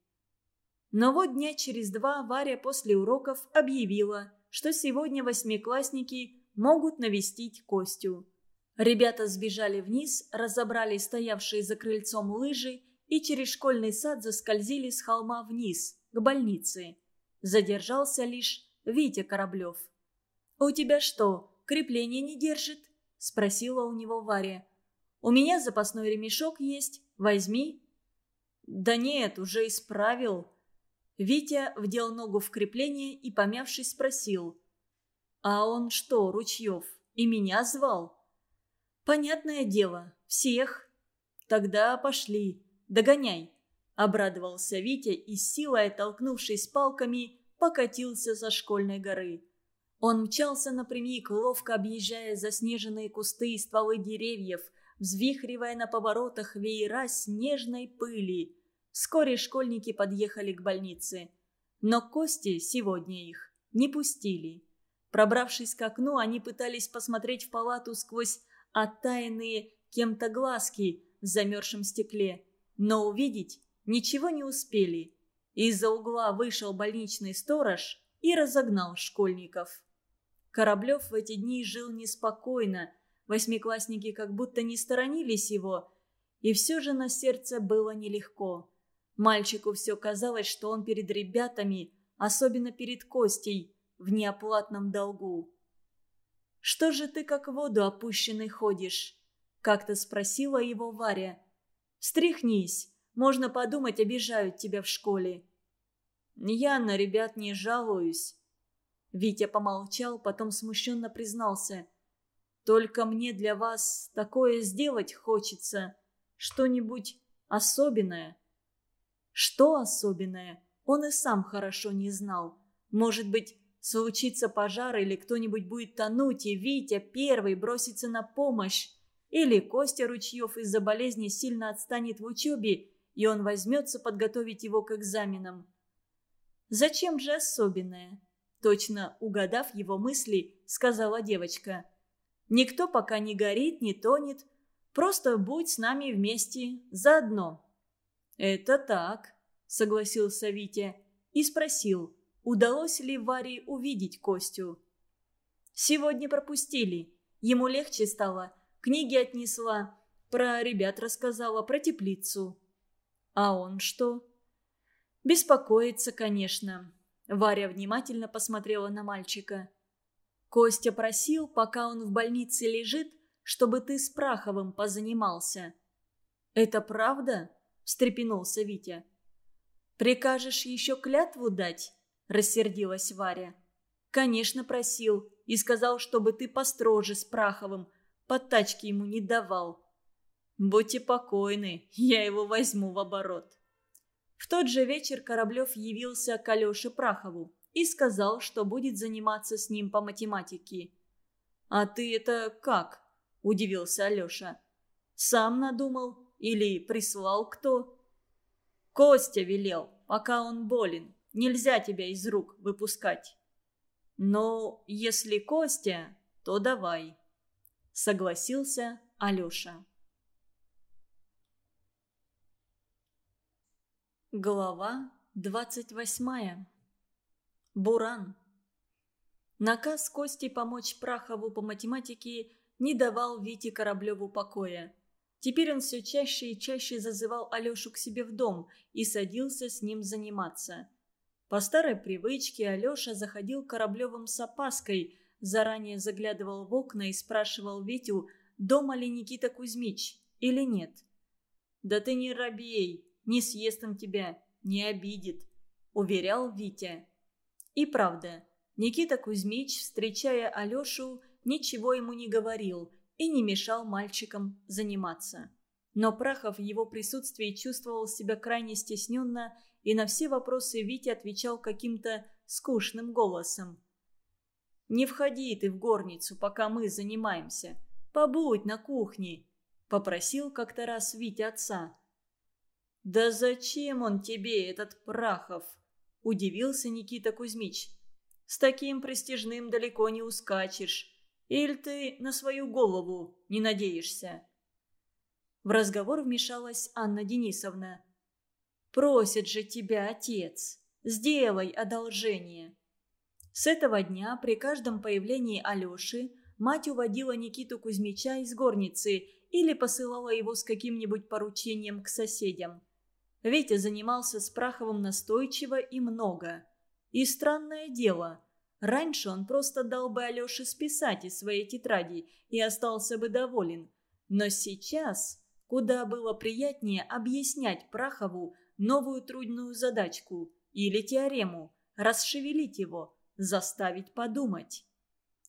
Но вот дня через два Варя после уроков объявила, что сегодня восьмиклассники могут навестить Костю. Ребята сбежали вниз, разобрали стоявшие за крыльцом лыжи и через школьный сад заскользили с холма вниз, к больнице. Задержался лишь Витя Кораблев. «У тебя что, крепление не держит?» – спросила у него Варя. «У меня запасной ремешок есть, возьми». «Да нет, уже исправил», Витя вдел ногу в крепление и, помявшись, спросил. «А он что, Ручьев, и меня звал?» «Понятное дело, всех». «Тогда пошли, догоняй», — обрадовался Витя и, силой оттолкнувшись палками, покатился со школьной горы. Он мчался напрямик, ловко объезжая заснеженные кусты и стволы деревьев, взвихривая на поворотах веера снежной пыли. Вскоре школьники подъехали к больнице. Но Кости сегодня их не пустили. Пробравшись к окну, они пытались посмотреть в палату сквозь оттаянные кем-то глазки в замерзшем стекле. Но увидеть ничего не успели. Из-за угла вышел больничный сторож и разогнал школьников. Кораблев в эти дни жил неспокойно. Восьмиклассники как будто не сторонились его. И все же на сердце было нелегко. Мальчику все казалось, что он перед ребятами, особенно перед Костей, в неоплатном долгу. «Что же ты как в воду опущенный ходишь?» – как-то спросила его Варя. «Встряхнись, можно подумать, обижают тебя в школе». Я на ребят не жалуюсь». Витя помолчал, потом смущенно признался. «Только мне для вас такое сделать хочется. Что-нибудь особенное». Что особенное, он и сам хорошо не знал. Может быть, случится пожар или кто-нибудь будет тонуть, и Витя первый бросится на помощь. Или Костя Ручьев из-за болезни сильно отстанет в учебе, и он возьмется подготовить его к экзаменам. «Зачем же особенное?» Точно угадав его мысли, сказала девочка. «Никто пока не горит, не тонет. Просто будь с нами вместе, заодно». «Это так», — согласился Витя и спросил, удалось ли Варе увидеть Костю. «Сегодня пропустили. Ему легче стало. Книги отнесла. Про ребят рассказала, про теплицу». «А он что?» «Беспокоится, конечно». Варя внимательно посмотрела на мальчика. «Костя просил, пока он в больнице лежит, чтобы ты с Праховым позанимался». «Это правда?» – встрепенулся Витя. «Прикажешь еще клятву дать?» – рассердилась Варя. «Конечно, просил. И сказал, чтобы ты построже с Праховым. Подтачки ему не давал». «Будьте покойны, я его возьму в оборот». В тот же вечер Кораблев явился к Алёше Прахову и сказал, что будет заниматься с ним по математике. «А ты это как?» – удивился Алёша. «Сам надумал или прислал кто?» «Костя велел, пока он болен. Нельзя тебя из рук выпускать». «Ну, если Костя, то давай», – согласился Алёша. Глава двадцать восьмая. Буран. Наказ Кости помочь Прахову по математике не давал Вите Кораблеву покоя. Теперь он все чаще и чаще зазывал Алешу к себе в дом и садился с ним заниматься. По старой привычке Алеша заходил Кораблевым с опаской, заранее заглядывал в окна и спрашивал Витю, дома ли Никита Кузьмич или нет. «Да ты не робей!» Не съест он тебя, не обидит», – уверял Витя. И правда, Никита Кузьмич, встречая Алешу, ничего ему не говорил и не мешал мальчикам заниматься. Но Прахов в его присутствии чувствовал себя крайне стесненно и на все вопросы Витя отвечал каким-то скучным голосом. «Не входи ты в горницу, пока мы занимаемся. Побудь на кухне», – попросил как-то раз Витя отца. «Да зачем он тебе, этот Прахов?» – удивился Никита Кузьмич. «С таким престижным далеко не ускачешь. Или ты на свою голову не надеешься?» В разговор вмешалась Анна Денисовна. «Просит же тебя отец. Сделай одолжение». С этого дня при каждом появлении Алеши мать уводила Никиту Кузьмича из горницы или посылала его с каким-нибудь поручением к соседям. Витя занимался с Праховым настойчиво и много. И странное дело, раньше он просто дал бы Алёше списать из своей тетради и остался бы доволен. Но сейчас куда было приятнее объяснять Прахову новую трудную задачку или теорему, расшевелить его, заставить подумать.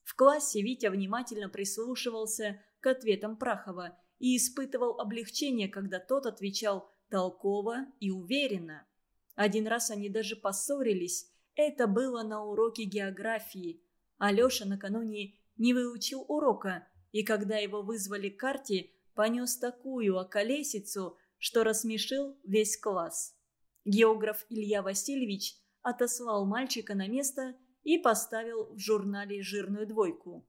В классе Витя внимательно прислушивался к ответам Прахова и испытывал облегчение, когда тот отвечал толково и уверенно. Один раз они даже поссорились. Это было на уроке географии. Алеша накануне не выучил урока, и когда его вызвали к карте, понес такую околесицу, что рассмешил весь класс. Географ Илья Васильевич отослал мальчика на место и поставил в журнале жирную двойку.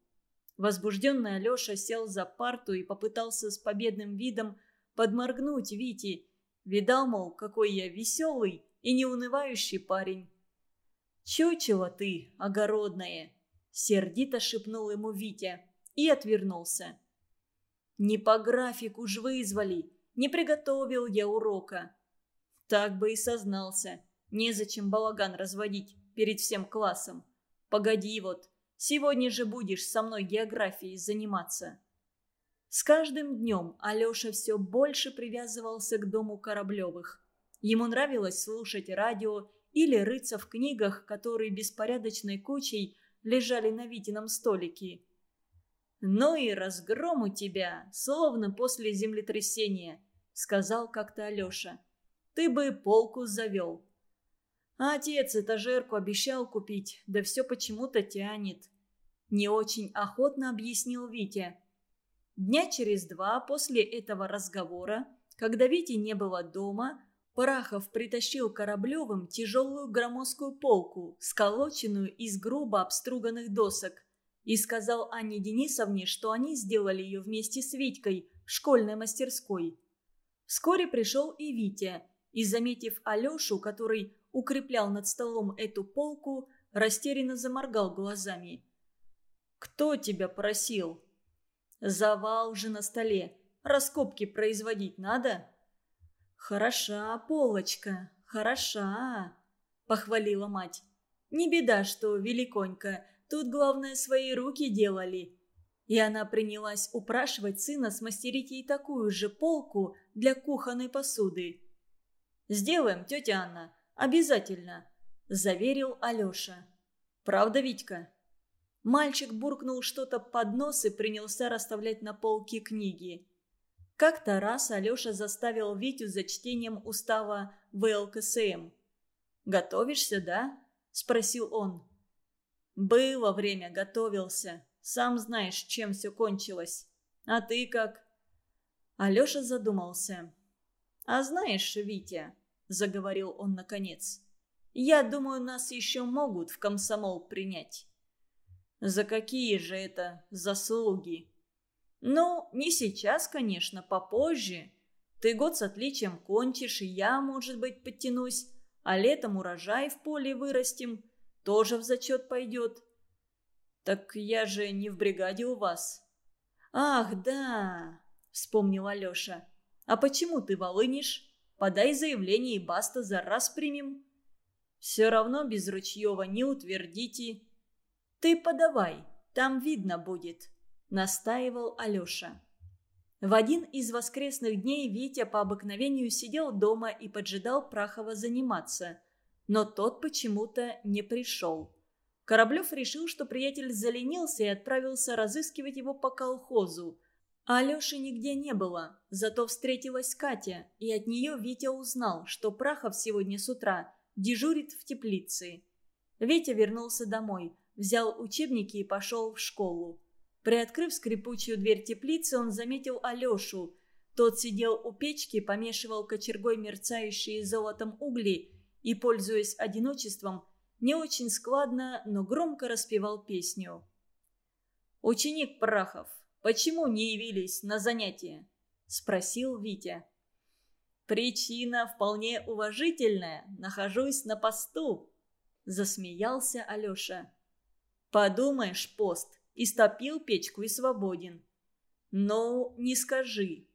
Возбужденный Алеша сел за парту и попытался с победным видом подморгнуть Вите, Видал, мол, какой я веселый и неунывающий парень. «Чучело ты, огородное!» — сердито шепнул ему Витя и отвернулся. «Не по графику ж вызвали, не приготовил я урока». Так бы и сознался. Незачем балаган разводить перед всем классом. Погоди вот, сегодня же будешь со мной географией заниматься. С каждым днем Алеша все больше привязывался к дому Кораблевых. Ему нравилось слушать радио или рыться в книгах, которые беспорядочной кучей лежали на Витином столике. «Ну и разгром у тебя, словно после землетрясения», — сказал как-то Алеша. «Ты бы полку завел». А отец этажерку обещал купить, да все почему-то тянет. Не очень охотно объяснил Витя. Дня через два после этого разговора, когда Вити не было дома, Парахов притащил Кораблевым тяжелую громоздкую полку, сколоченную из грубо обструганных досок, и сказал Анне Денисовне, что они сделали ее вместе с Витькой в школьной мастерской. Вскоре пришел и Витя, и, заметив Алешу, который укреплял над столом эту полку, растерянно заморгал глазами. «Кто тебя просил?» «Завал же на столе. Раскопки производить надо?» «Хороша полочка, хороша», — похвалила мать. «Не беда, что великонька, тут главное свои руки делали». И она принялась упрашивать сына смастерить ей такую же полку для кухонной посуды. «Сделаем, тетя Анна, обязательно», – заверил Алеша. «Правда, Витька?» Мальчик буркнул что-то под нос и принялся расставлять на полке книги. Как-то раз Алеша заставил Витю за чтением устава ВЛКСМ. «Готовишься, да?» – спросил он. «Было время, готовился. Сам знаешь, чем все кончилось. А ты как?» Алеша задумался. «А знаешь, Витя, — заговорил он наконец. «Я думаю, нас еще могут в комсомол принять». «За какие же это заслуги?» «Ну, не сейчас, конечно, попозже. Ты год с отличием кончишь, и я, может быть, подтянусь, а летом урожай в поле вырастим, тоже в зачет пойдет». «Так я же не в бригаде у вас». «Ах, да!» — вспомнил Алеша. «А почему ты волынишь?» Подай заявление и баста за раз примем. Все равно без Ручьева не утвердите. Ты подавай, там видно будет, настаивал Алеша. В один из воскресных дней Витя по обыкновению сидел дома и поджидал Прахова заниматься. Но тот почему-то не пришел. Кораблев решил, что приятель заленился и отправился разыскивать его по колхозу. Алёши нигде не было, зато встретилась Катя, и от нее Витя узнал, что Прахов сегодня с утра дежурит в теплице. Витя вернулся домой, взял учебники и пошел в школу. Приоткрыв скрипучую дверь теплицы, он заметил Алешу. Тот сидел у печки, помешивал кочергой мерцающие золотом угли и, пользуясь одиночеством, не очень складно, но громко распевал песню. «Ученик Прахов, Почему не явились на занятия?» – спросил Витя. «Причина вполне уважительная. Нахожусь на посту», – засмеялся Алеша. «Подумаешь, пост. Истопил печку и свободен». «Ну, не скажи».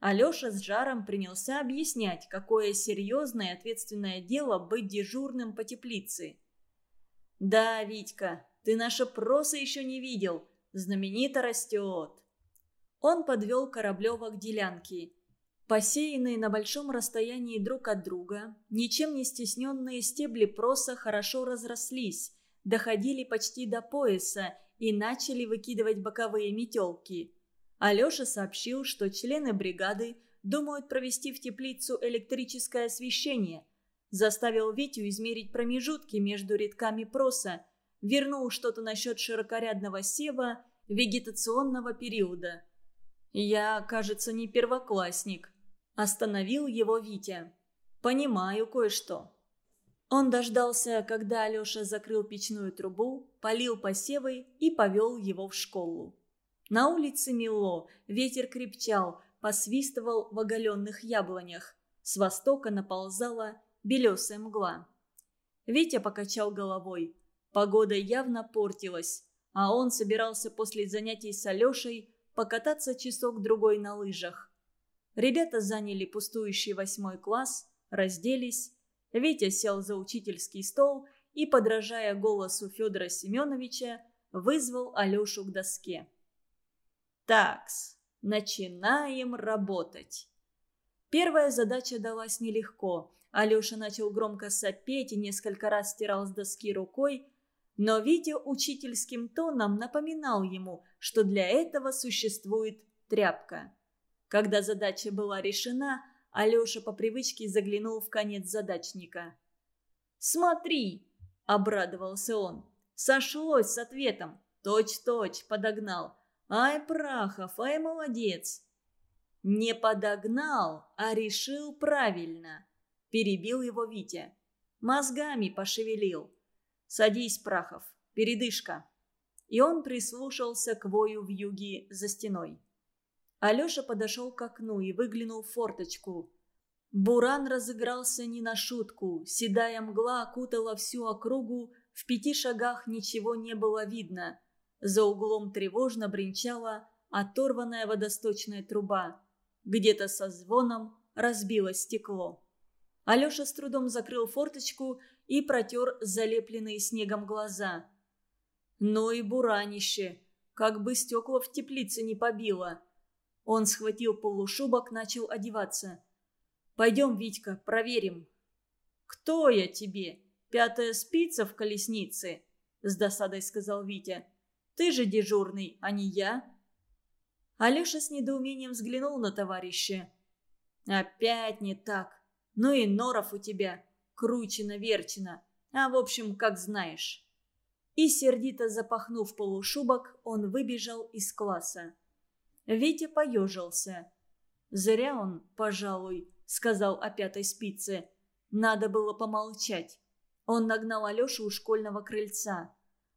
Алеша с жаром принялся объяснять, какое серьезное и ответственное дело быть дежурным по теплице. «Да, Витька, ты наша проса еще не видел знаменито растет. Он подвел Кораблева к делянке. Посеянные на большом расстоянии друг от друга, ничем не стесненные стебли проса хорошо разрослись, доходили почти до пояса и начали выкидывать боковые метелки. Алеша сообщил, что члены бригады думают провести в теплицу электрическое освещение. Заставил Витю измерить промежутки между рядками проса, вернул что-то насчет широкорядного сева вегетационного периода. «Я, кажется, не первоклассник», – остановил его Витя. «Понимаю кое-что». Он дождался, когда Алеша закрыл печную трубу, полил посевы и повел его в школу. На улице мело, ветер крепчал, посвистывал в оголенных яблонях. С востока наползала белесая мгла. Витя покачал головой. Погода явно портилась а он собирался после занятий с Алешей покататься часок-другой на лыжах. Ребята заняли пустующий восьмой класс, разделись. Витя сел за учительский стол и, подражая голосу Федора Семеновича, вызвал Алешу к доске. «Такс, начинаем работать». Первая задача далась нелегко. Алеша начал громко сопеть и несколько раз стирал с доски рукой, но Витя учительским тоном напоминал ему, что для этого существует тряпка. Когда задача была решена, Алеша по привычке заглянул в конец задачника. «Смотри!» – обрадовался он. «Сошлось с ответом. Точь-точь подогнал. Ай, Прахов, ай, молодец!» «Не подогнал, а решил правильно», – перебил его Витя. «Мозгами пошевелил. Садись, Прахов, передышка». И он прислушался к вою в юге за стеной. Алеша подошел к окну и выглянул в форточку. Буран разыгрался не на шутку. Седая мгла окутала всю округу, в пяти шагах ничего не было видно. За углом тревожно бренчала оторванная водосточная труба. Где-то со звоном разбилось стекло. Алеша с трудом закрыл форточку и протер залепленные снегом глаза. Ну и буранище! Как бы стекла в теплице не побило. Он схватил полушубок, начал одеваться. «Пойдем, Витька, проверим». «Кто я тебе? Пятая спица в колеснице?» С досадой сказал Витя. «Ты же дежурный, а не я». Алеша с недоумением взглянул на товарища. «Опять не так. Ну и норов у тебя. Кручено-верчено. А в общем, как знаешь». И, сердито запахнув полушубок, он выбежал из класса. Витя поежился. «Зря он, пожалуй», — сказал о пятой спице. «Надо было помолчать». Он нагнал Алешу у школьного крыльца.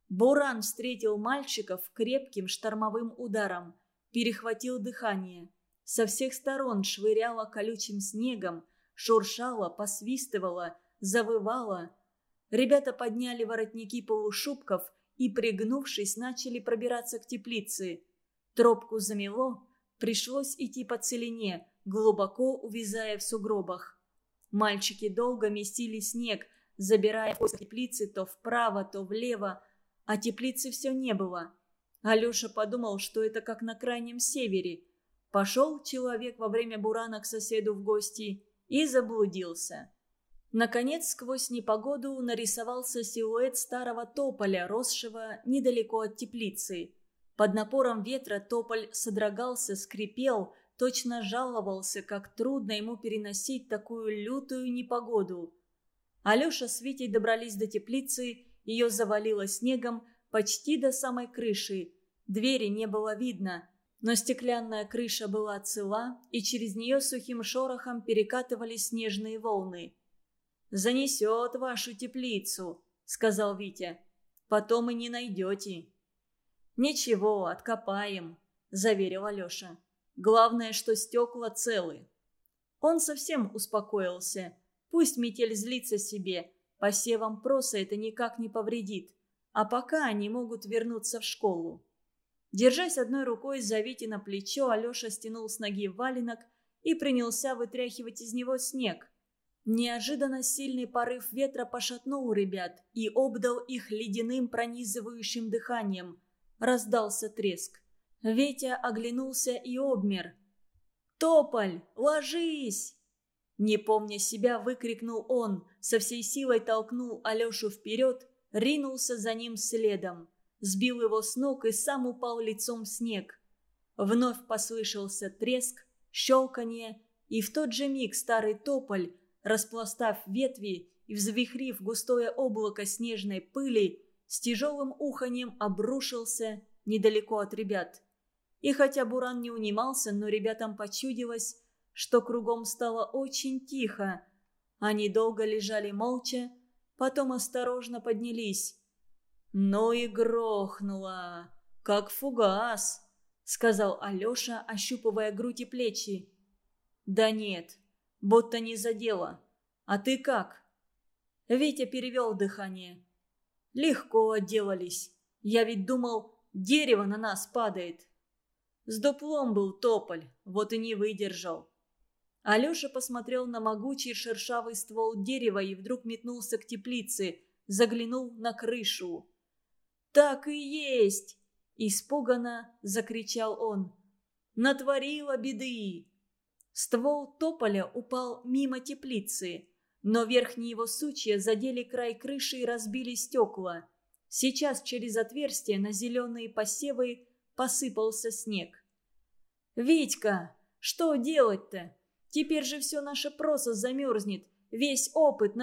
Буран встретил мальчиков крепким штормовым ударом, перехватил дыхание. Со всех сторон швыряло колючим снегом, шуршало, посвистывало, завывало. Ребята подняли воротники полушубков и, пригнувшись, начали пробираться к теплице. Тропку замело, пришлось идти по целине, глубоко увязая в сугробах. Мальчики долго местили снег, забирая в теплицы то вправо, то влево, а теплицы все не было. Алеша подумал, что это как на крайнем севере. Пошел человек во время бурана к соседу в гости и заблудился. Наконец, сквозь непогоду нарисовался силуэт старого тополя, росшего недалеко от теплицы. Под напором ветра тополь содрогался, скрипел, точно жаловался, как трудно ему переносить такую лютую непогоду. Алеша с Витей добрались до теплицы, ее завалило снегом почти до самой крыши. Двери не было видно, но стеклянная крыша была цела, и через нее сухим шорохом перекатывались снежные волны. «Занесет вашу теплицу», — сказал Витя. «Потом и не найдете». «Ничего, откопаем», – заверил Алеша. «Главное, что стекла целы». Он совсем успокоился. Пусть метель злится себе, посевам проса это никак не повредит. А пока они могут вернуться в школу. Держась одной рукой за Вити на плечо, Алеша стянул с ноги валенок и принялся вытряхивать из него снег. Неожиданно сильный порыв ветра пошатнул ребят и обдал их ледяным пронизывающим дыханием – раздался треск. Ветя оглянулся и обмер. «Тополь, ложись!» Не помня себя, выкрикнул он, со всей силой толкнул Алешу вперед, ринулся за ним следом. Сбил его с ног и сам упал лицом в снег. Вновь послышался треск, щелканье, и в тот же миг старый тополь, распластав ветви и взвихрив густое облако снежной пыли, с тяжелым уханьем обрушился недалеко от ребят. И хотя Буран не унимался, но ребятам почудилось, что кругом стало очень тихо. Они долго лежали молча, потом осторожно поднялись. «Ну и грохнуло, как фугас», — сказал Алеша, ощупывая грудь и плечи. «Да нет, будто не задело. А ты как?» Витя перевел дыхание. Легко отделались. Я ведь думал, дерево на нас падает. С дуплом был тополь, вот и не выдержал. Алеша посмотрел на могучий шершавый ствол дерева и вдруг метнулся к теплице, заглянул на крышу. «Так и есть!» – испуганно закричал он. «Натворила беды!» Ствол тополя упал мимо теплицы. Но верхние его сучья задели край крыши и разбили стекла. Сейчас через отверстие на зеленые посевы посыпался снег. «Витька, что делать-то? Теперь же все наше просо замерзнет, весь опыт на